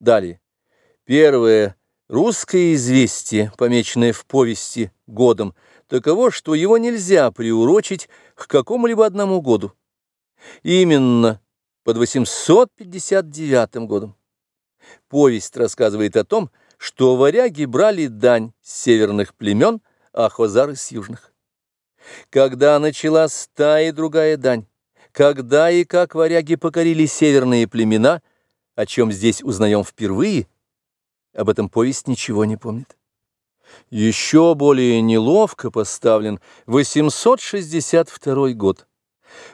Далее. Первое. Русское известие, помеченное в повести годом, таково, что его нельзя приурочить к какому-либо одному году. Именно под 859 годом. Повесть рассказывает о том, что варяги брали дань с северных племен, а хозары с южных. Когда началась та и другая дань, когда и как варяги покорили северные племена, о чем здесь узнаем впервые – об этом повесть ничего не помнит. Еще более неловко поставлен 862 год.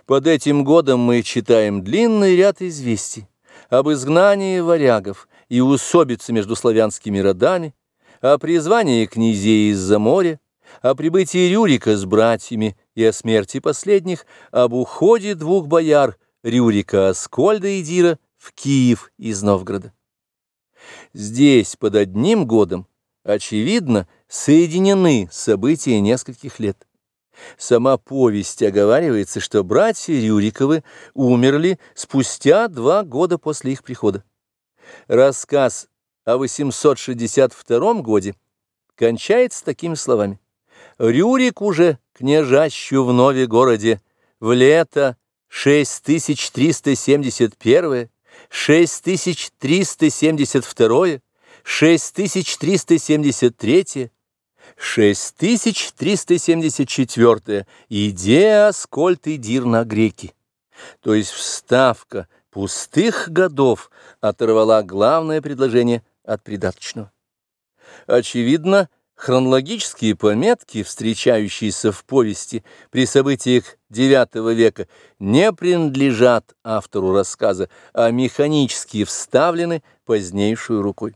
Под этим годом мы читаем длинный ряд известий об изгнании варягов и усобице между славянскими родами, о призвании князей из-за моря, о прибытии Рюрика с братьями и о смерти последних, об уходе двух бояр Рюрика Аскольда и Дира в Киев из Новгорода. Здесь под одним годом, очевидно, соединены события нескольких лет. Сама повесть оговаривается, что братья Рюриковы умерли спустя два года после их прихода. Рассказ о 862 годе кончается такими словами. Рюрик уже княжащу в нове городе в лето 6371 6372, 6373, 6374 «Идея Аскольд и Дир на греки», то есть вставка пустых годов оторвала главное предложение от придаточного. Очевидно, Хронологические пометки, встречающиеся в повести при событиях IX века, не принадлежат автору рассказа, а механически вставлены позднейшую рукой.